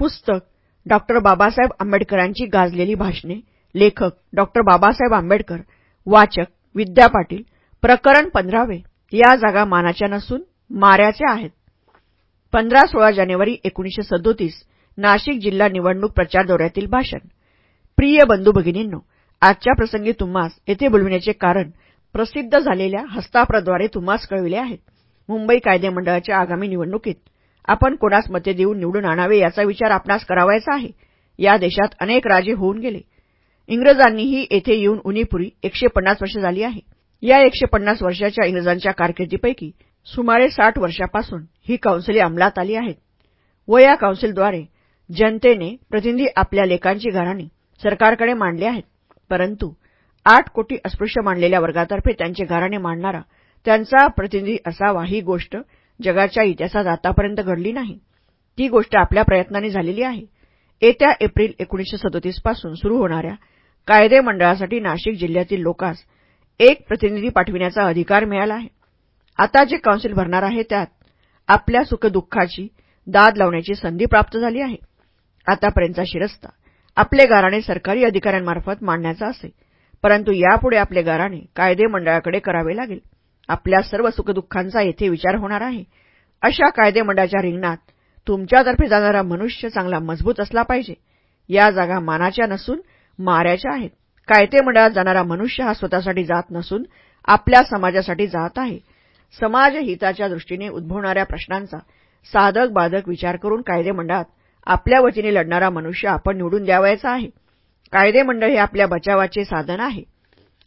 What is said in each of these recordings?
पुस्तक डॉक्टर बाबासाहेब आंबेडकरांची गाजलेली भाषणे लेखक डॉक्टर बाबासाहेब आंबेडकर वाचक विद्या पाटील प्रकरण पंधरावे या जागा मानाच्या नसून माऱ्याच्या आहेत. पंधरा सोळा जानेवारी एकोणीशे सदोतीस नाशिक जिल्हा निवडणूक प्रचार दौऱ्यातील भाषण. प्रिय बंधू भगिनींनो आजच्या प्रसंगी तुम्हास येथे बोलविण्याचे कारण प्रसिद्ध झालेल्या हस्ताप्रद्वारे तुम्हास कळविले आहेत. मुंबई कायदेमंडळाच्या आगामी निवडणुकीत आपण कोणास मते देऊन निवडून आणावे याचा विचार आपणास करावायचा आहे. या देशात अनेक राजे होऊन गेले. इंग्रजांनीही येथे येऊन उनीपुरी एकशे पन्नास वर्ष झाली आहे. या एकशे पन्नास वर्षाच्या इंग्रजांच्या कारकिर्दीपैकी सुमारे साठ वर्षापासून ही कौन्सिले अंमलात आली आहेत. व या कौन्सिलद्वारे जनतेने प्रतिनिधी आपल्या लेखांची घराणी सरकारकडे मांडले आहेत. परंतु आठ कोटी अस्पृश्य मांडलेल्या वर्गातर्फे त्यांचे घराणे मांडणारा त्यांचा प्रतिनिधी असावा ही गोष्ट जगाच्या इतिहासात आतापर्यंत घडली नाही. ती गोष्ट आपल्या प्रयत्नांनी झालेली आहे. येत्या एप्रिल एकोणीसशे सदोतीसपासून सुरू होणाऱ्या कायदे मंडळासाठी नाशिक जिल्ह्यातील लोकांस एक प्रतिनिधी पाठविण्याचा अधिकार मिळाला आहे. आता जे काउन्सिल भरणार आहे त्यात आपल्या सुखदुःखाची दाद लावण्याची संधी प्राप्त झाली आहे. आतापर्यंतचा शिरस्ता आपले गाराणे सरकारी अधिकाऱ्यांमार्फत मांडण्याचा असे परंतु यापुढे आपले गाराणे कायदे मंडळाकडे करावे लागेल. आपल्या सर्व सुखदुःखांचा येथे विचार होणार आहे. अशा कायदेमंडळाच्या रिंगणात तुमच्यातर्फे जाणारा मनुष्य चांगला मजबूत असला पाहिजे. या जागा मानाच्या नसून माऱ्याच्या आहेत. कायदेमंडळात जाणारा मनुष्य हा स्वतःसाठी जात नसून आपल्या समाजासाठी जात आहे. समाजहिताच्या दृष्टीने उद्भवणाऱ्या प्रश्नांचा साधक बाधक विचार करून कायदेमंडळात आपल्या वतीने लढणारा मनुष्य आपण निवडून द्यावायचा आहे. कायदेमंडळ हे आपल्या बचावाचे साधन आहे.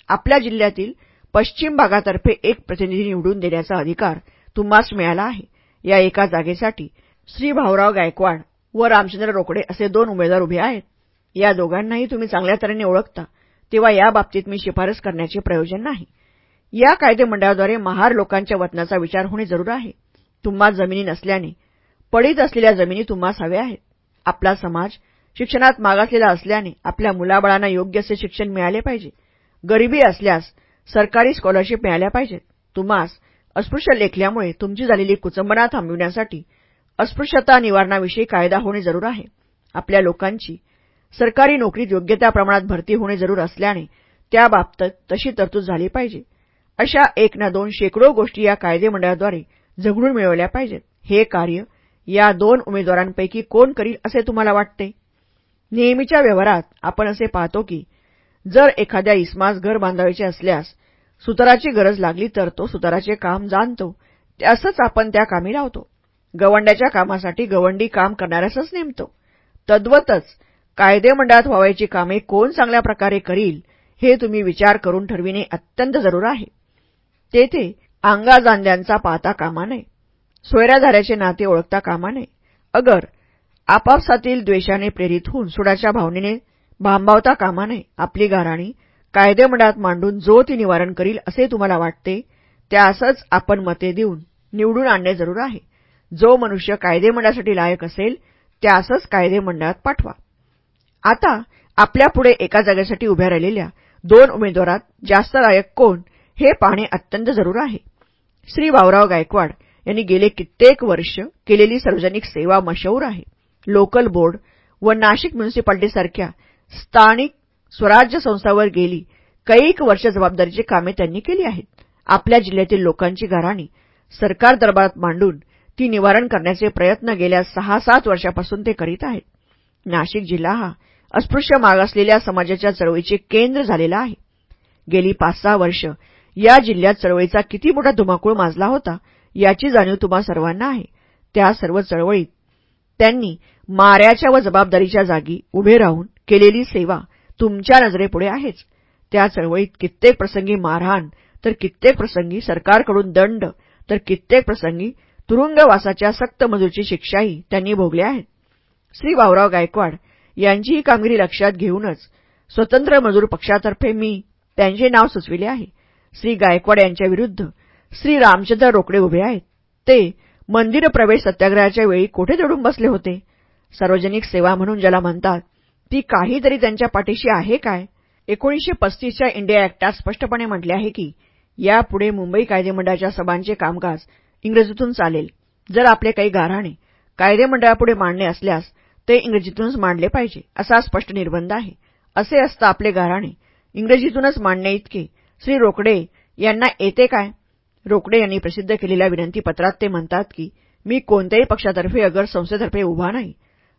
आपल्या जिल्ह्यातील पश्चिम भागातर्फे एक प्रतिनिधी निवडून देण्याचा अधिकार तुम्हास मिळाला आहे. या एका जागेसाठी श्री भाऊराव गायकवाड व रामचंद्र रोकडे असे दोन उमेदवार उभे आहेत. या दोघांनाही तुम्ही चांगल्या तऱ्हेने ओळखता तेव्हा याबाबतीत मी शिफारस करण्याचे प्रयोजन नाही. या कायदे मंडळाद्वारे महार लोकांच्या वतनाचा विचार होणे जरूर आहे. तुम्हा जमिनी नसल्याने पडीत असलेल्या जमिनी तुम्हास हव्या आहेत. आपला समाज शिक्षणात मागासलेला असल्याने आपल्या मुलाबाळांना योग्य असे शिक्षण मिळाले पाहिजे. गरिबी असल्यास सरकारी स्कॉलरशिप मिळाल्या पाहिजेत. तुम्हास अस्पृश्य लेखल्यामुळे तुमची झालेली कुचंबना थांबविण्यासाठी अस्पृश्यता निवारणाविषयी कायदा होणे जरूर आहे. आपल्या लोकांची सरकारी नोकरीत योग्य त्या प्रमाणात भरती होणे जरूर असल्याने त्याबाबत तशी तरतूद झाली पाहिजे. अशा एक ना दोन शेकडो गोष्टी या कायदे मंडळाद्वारे झगडून मिळवल्या पाहिजेत. हे कार्य या दोन उमेदवारांपैकी कोण करील असे तुम्हाला वाटते? नेहमीच्या व्यवहारात आपण असे पाहतो की जर एखाद्या इस्मास घर बांधावायचे असल्यास सुताराची गरज लागली तर तो सुताराचे काम जाणतो. त्यासच आपण त्या कामी लावतो. गवंड्याच्या कामासाठी गवंडी काम करणाऱ्यासच नेमतो. तद्वतच कायदेमंडळात व्हावायची कामे कोण चांगल्या प्रकारे करील हे तुम्ही विचार करून ठरविणे अत्यंत जरूर आहे. तेथे अंगाजांद्यांचा पाहता कामा नये. सोयऱ्याधाऱ्याचे नाते ओळखता कामा नये. अगर आपापसातील द्वेषाने प्रेरित होऊन सुडाच्या भावनेने भांबावता कामा नये आपली गाराणी कायदेमंडळात मांडून जो ती निवारण करील असे तुम्हाला वाटते त्यासच आपण मते देऊन निवडून आणणे जरूर आहे. जो मनुष्य कायदेमंडळासाठी लायक असेल त्यासच कायदेमंडळात पाठवा. आता आपल्यापुढे एका जागेसाठी उभ्या राहिलेल्या दोन उमेदवारात जास्त लायक कोण हे पाहणे अत्यंत जरूर आहे. श्री भाऊराव गायकवाड यांनी गेले कित्येक वर्ष केलेली सार्वजनिक सेवा मशहूर आहे. लोकल बोर्ड व नाशिक म्युनिसिपाल्टीसारख्या स्थानिक स्वराज्य संस्थावर गेली. कैक वर्ष जबाबदारीची कामे त्यांनी केली आहेत. आपल्या जिल्ह्यातील लोकांची घराणी सरकार दरबारात मांडून ती निवारण करण्याचे प्रयत्न गेल्या सहा सात वर्षापासून ते करीत आहेत. नाशिक जिल्हा हा अस्पृश्य मागासलेल्या समाजाच्या चळवळीचे केंद्र झालेला आहे. गेली पाच सहा वर्ष या जिल्ह्यात चळवळीचा किती मोठा धुमाकूळ माजला होता याची जाणीव तुम्हा सर्वांना आहे. त्या सर्व चळवळीत त्यांनी माऱ्याच्या व जबाबदारीच्या जागी उभे राहून केलेली सेवा तुमच्या नजरेपुढे आहेच. त्या चळवळीत कित्येक प्रसंगी मारहाण तर कित्येक प्रसंगी सरकारकडून दंड तर कित्येक प्रसंगी तुरुंगवासाच्या सक्त मजूरची शिक्षाही त्यांनी भोगल्या आहेत. श्री भाऊराव गायकवाड यांची ही कामगिरी लक्षात घेऊनच स्वतंत्र मजूर पक्षातर्फे मी त्यांचे नाव सुचविले आहे. श्री गायकवाड यांच्याविरुद्ध श्री रामचंद्र रोकडे उभे आहेत. ते मंदिर प्रवेश सत्याग्रहाच्या वेळी कोठे जोडून बसले होते? सार्वजनिक सेवा म्हणून ज्याला म्हणतात ती काहीतरी त्यांच्या पाठीशी आहे काय? एकोणीसशे पस्तीसच्या इंडिया ॲक्टात स्पष्टपणे म्हटले आहे की यापुढे मुंबई कायदेमंडळाच्या सभांचे कामकाज इंग्रजीतून चालेल. जर आपले काही गाराणे कायदेमंडळापुढे मांडणे असल्यास ते इंग्रजीतूनच मांडले पाहिजे असा स्पष्ट निर्बंध आहे. असे असता आपले गाराणे इंग्रजीतूनच मांडणे इतके. श्री रोकडे यांना येते काय? रोकडे यांनी प्रसिद्ध केलेल्या विनंतीपत्रात ते म्हणतात की मी कोणत्याही पक्षातर्फे अगर संस्थेतर्फे उभा नाही.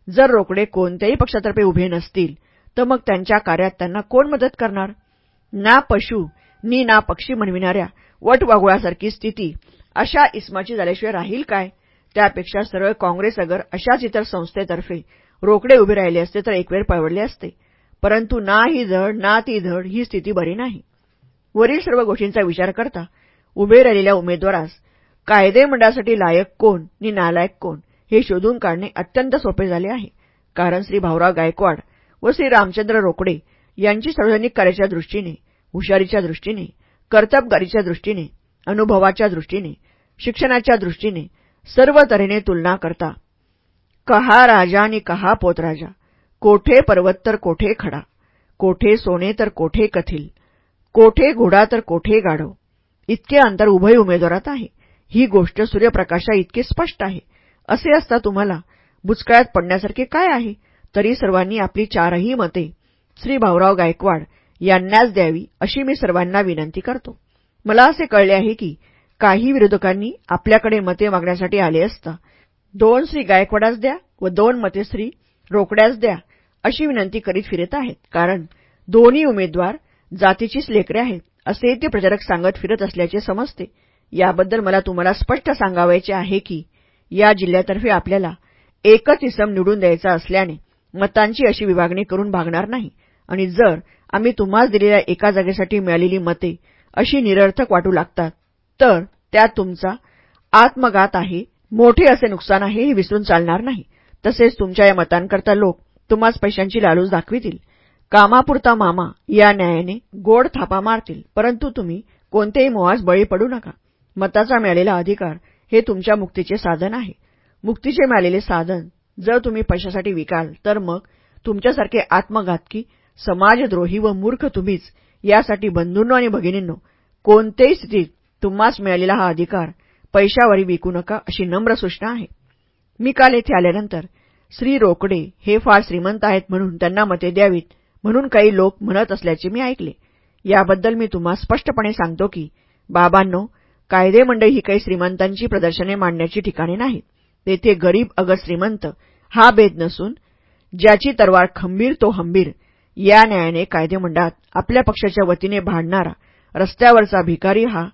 जर रोकडे कोणत्याही पक्षातर्फे उभे नसतील तर मग त्यांच्या कार्यात त्यांना कोण मदत करणार? ना पशु नी ना पक्षी म्हणविणाऱ्या वटवागुळासारखी स्थिती अशा इस्माची झाल्याशिवाय राहील काय? त्यापेक्षा सरळ काँग्रेस अगर अशाच इतर संस्थेतर्फे रोकडे उभे राहिले असते तर एक वेळ पळवडले असते. परंतु ना ही धड ना ती धड ही स्थिती बरी नाही. वरील सर्व गोष्टींचा विचार करता उभे राहिलेल्या उमेदवारास कायदेमंडळासाठी लायक कोण नि नालायक कोण हे शोधून काढणे अत्यंत सोपे झाले आहे. कारण श्री भाऊराव गायकवाड व श्री रामचंद्र रोकडे यांची सार्वजनिक कार्याच्या दृष्टीने हुशारीच्या दृष्टीने कर्तबगारीच्या दृष्टीने अनुभवाच्या दृष्टीने शिक्षणाच्या दृष्टीने सर्व तऱ्हेने तुलना करता. कहा राजा आणि कहा पोतराजा कोठे पर्वत तर कोठे खडा कोठे सोने तर कोठे कथिल कोठे घोडा तर कोठे गाढव इतके अंतर उभय उमेदवारात आहे. ही गोष्ट सूर्यप्रकाशा इतके स्पष्ट आहे. असे असता तुम्हाला बुचकाळ्यात पडण्यासारखे काय आहे? तरी सर्वांनी आपली चारही मते श्री भाऊराव गायकवाड यांनाच द्यावी अशी मी सर्वांना विनंती करतो. मला असे कळले आहे की काही विरोधकांनी आपल्याकडे मते मागण्यासाठी आले असता दोन श्री गायकवाडास द्या व दोन मते श्री रोकड्यास द्या अशी विनंती करीत फिरत आहेत. कारण दोन्ही उमेदवार जातीचीच लेकरे आहेत. असे ते प्रचारक सांगत फिरत असल्याचे समजते. याबद्दल मला तुम्हाला स्पष्ट सांगावायचे आहे की या जिल्ह्यातर्फे आपल्याला एकच इसम निवडून द्यायचा असल्याने मतांची अशी विभागणी करून भागणार नाही. आणि जर आम्ही तुम्हाच दिलेल्या एका जागेसाठी मिळालेली मते अशी निरर्थक वाटू लागतात तर त्यात तुमचा आत्मघात आहे. मोठे असे नुकसान आहे हे विसरून चालणार नाही. तसेच तुमच्या या मतांकरता लोक तुम्हाच पैशांची लालूच दाखवितील. कामापुरता मामा या न्यायाने गोड थापा मारतील परंतु तुम्ही कोणतेही मोहास बळी पडू नका. मताचा मिळालेला अधिकार हे तुमच्या मुक्तीचे साधन आहे. मुक्तीचे मिळालेले साधन जर तुम्ही पैशासाठी विकाल तर मग तुमच्यासारखे आत्मघातकी समाजद्रोही व मूर्ख तुम्हीच यासाठी बंधूंनो आणि भगिनींनो कोणत्याही स्थितीत तुम्हास मिळालेला हा अधिकार पैशावरी विकू नका अशी नम्र सूचना आहे. मी काल येथे आल्यानंतर श्री रोकडे हे फार श्रीमंत आहेत म्हणून त्यांना मते द्यावीत. म्हणून काही लोक म्हणत असल्याचे मी ऐकले. याबद्दल मी तुम्हा स्पष्टपणे सांगतो की बाबांनो कायदेमंडळ ही काही श्रीमंतांची प्रदर्शने मांडण्याची ठिकाणे नाहीत. तेथे गरीब अगर श्रीमंत हा भेद नसून ज्याची तरवार खंबीर तो हंबीर या न्यायाने कायदेमंडळात आपल्या पक्षाच्या वतीने भांडणारा रस्त्यावरचा भिकारी हा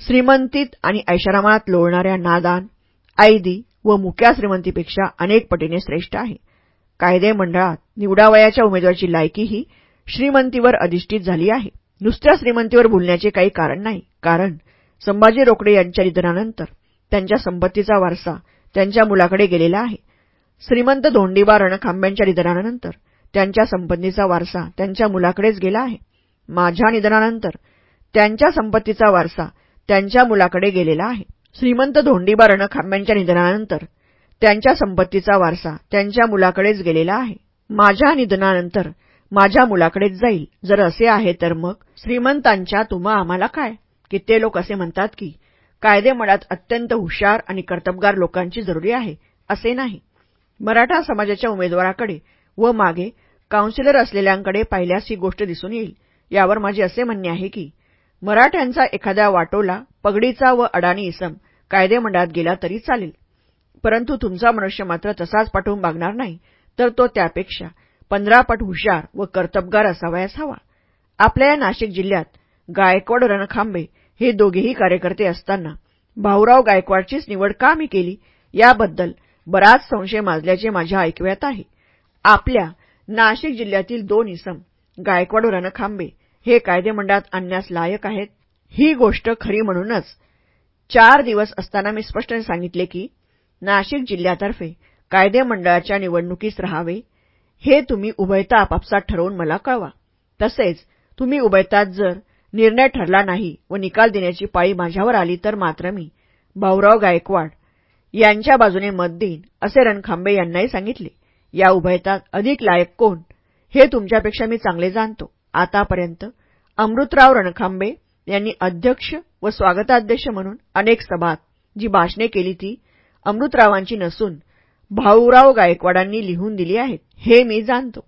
श्रीमंतीत आणि ऐशारामात लोळणाऱ्या नादान ऐदी व मुक्या श्रीमंतीपेक्षा अनेक पटीने श्रेष्ठ आहे. कायदे मंडळात निवडावयाच्या उमेदवाराची लायकी ही श्रीमंतीवर अधिष्ठित झाली आहे. नुसत्या श्रीमंतीवर बोलण्याचे काही कारण नाही कारण संभाजी रोकडे यांच्या निधनानंतर त्यांच्या संपत्तीचा वारसा त्यांच्या मुलाकडे गेलेला आहे. श्रीमंत धोंडीबा रणखांब्यांच्या निधनानंतर त्यांच्या संपत्तीचा वारसा त्यांच्या मुलाकडेच गेला आहे. माझ्या निधनानंतर त्यांच्या संपत्तीचा वारसा त्यांच्या मुलाकडे गेलेला आहे. श्रीमंत धोंडीबा रणखांब्यांच्या निधनानंतर त्यांच्या संपत्तीचा वारसा त्यांच्या मुलाकडेच गेलेला आहे. माझ्या निधनानंतर माझ्या मुलाकडेच जाईल. जर असे आहे तर मग श्रीमंतांच्या तुम्हा आम्हाला काय? कित्ते लोक असे म्हणतात की कायदेमळात अत्यंत हुशार आणि कर्तबगार लोकांची जरुरी आहे असे नाही. मराठा समाजाच्या उमेदवाराकडे व मागे काउन्सिलर असलेल्यांकडे पाहिल्यास ही गोष्ट दिसून येईल. यावर माझे असे म्हणणे आहे की मराठ्यांचा एखाद्या वाटोला पगडीचा व अडाणी इसम कायदेमंडळात गेला तरी चालेल. परंतु तुमचा मनुष्य मात्र तसाच पाठवून मागणार नाही तर तो त्यापेक्षा पंधरा पट हुशार व कर्तबगार असावयास हवा आपल्या या नाशिक जिल्ह्यात गायकवाड रणखांबे हे दोघेही कार्यकर्ते असताना भाऊराव गायकवाडचीच निवड का मी केली याबद्दल बराच संशय माजल्याचे माझ्या ऐकव्यात आहे. आपल्या नाशिक जिल्ह्यातील दोन इसम गायकवाड रणखांबे हे कायदेमंडळात आणण्यास लायक आहेत. ही गोष्ट खरी म्हणूनच चार दिवस असताना मी स्पष्टपणे सांगितले की नाशिक जिल्ह्यातर्फे कायदेमंडळाच्या निवडणुकीस रहावे हे तुम्ही उभयता आपापसात ठरवून मला कळवा. तसेच तुम्ही उभयतात जर निर्णय ठरला नाही व निकाल देण्याची पाळी माझ्यावर आली तर मात्र मी भाऊराव गायकवाड यांच्या बाजूने मत देईन असे रणखांबे यांनाही सांगितले. या उभयतात अधिक लायक कोण हे तुमच्यापेक्षा मी चांगले जाणतो. आतापर्यंत अमृतराव रणखांबे यांनी अध्यक्ष व स्वागताध्यक्ष म्हणून अनेक सभात जी भाषणे केली ती अमृतरावांची नसून भाऊराव गायकवाडांनी लिहून दिली आहेत. हे मी जाणतो.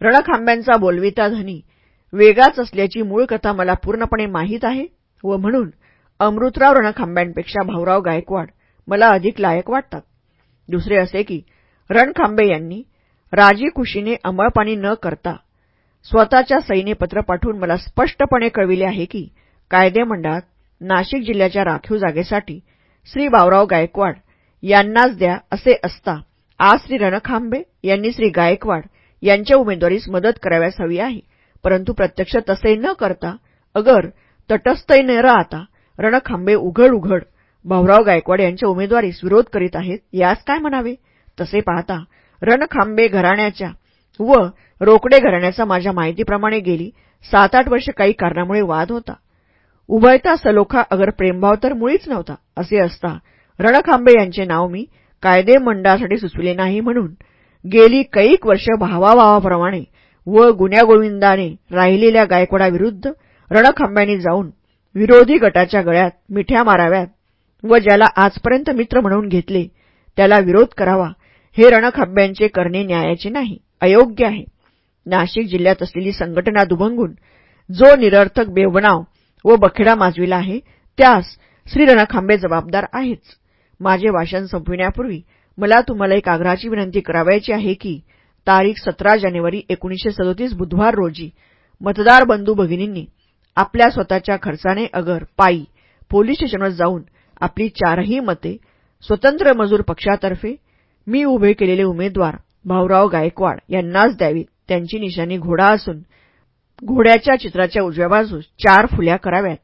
रणखांब्यांचा बोलविता धनी वेगाच असल्याची मूळ कथा मला पूर्णपणे माहीत आहे व म्हणून अमृतराव रणखांब्यांपेक्षा भाऊराव गायकवाड मला अधिक लायक वाटतात. दुसरे असे की रणखांबे यांनी राजी खुशीने अंमळपाणी न करता स्वतःच्या सैन्यपत्र पाठवून मला स्पष्टपणे कळविले आहे की कायदेमंडळात नाशिक जिल्ह्याच्या राखीव जागेसाठी श्री भाऊराव गायकवाड यांनाच द्या असे असता. आज श्री रणखांबे यांनी श्री गायकवाड यांच्या उमेदवारीस मदत कराव्यास हवी आहे. परंतु प्रत्यक्ष तसे न करता अगर तटस्थही न राहता रणखांबे उघड उघड भाऊराव गायकवाड यांच्या उमेदवारीस विरोध करीत आहेत यास काय म्हणावे? तसे पाहता रणखांबे घराण्याच्या व रोकडे घराण्याचा माझ्या माहितीप्रमाणे गेली सात आठ वर्ष काही कारणामुळे वाद होता. उभयता सलोखा अगर प्रेमभाव तर मुळीच नव्हता असे असता रणखांबे यांचे नाव मी कायदे मंडळासाठी सुचविले नाही म्हणून गेली कैक वर्ष भावाभावाप्रमाणे व गुण्यागोविंदाने राहिलेल्या गायकवाडाविरुद्ध रणखांब्यांनी जाऊन विरोधी गटाच्या गळ्यात मिठ्या माराव्यात व ज्याला आजपर्यंत मित्र म्हणून घेतले त्याला विरोध करावा हे रणखांब्यांचे करणे न्यायाचे नाही अयोग्य आहे. नाशिक जिल्ह्यात असलेली संघटना दुभंगून जो निरर्थक बेवनाव व बखेडा माजविला आहे त्यास श्री रणखांबे जबाबदार आहेच. माझे भाषण संपविण्यापूर्वी मला तुम्हाला एक आग्रहाची विनंती करावायची आहे की तारीख सतरा जानेवारी एकोणीसशे सदोतीस बुधवार रोजी मतदार बंधू भगिनींनी आपल्या स्वतःच्या खर्चाने अगर पायी पोलीस स्टेशनवर जाऊन आपली चारही मते स्वतंत्र मजूर पक्षातर्फे मी उभे केलेले उमेदवार भाऊराव गायकवाड यांनाच द्यावीत त्यांची निशाणी घोडा असून घोड्याच्या चित्राच्या उजव्या बाजूस चार फुल्या कराव्यात.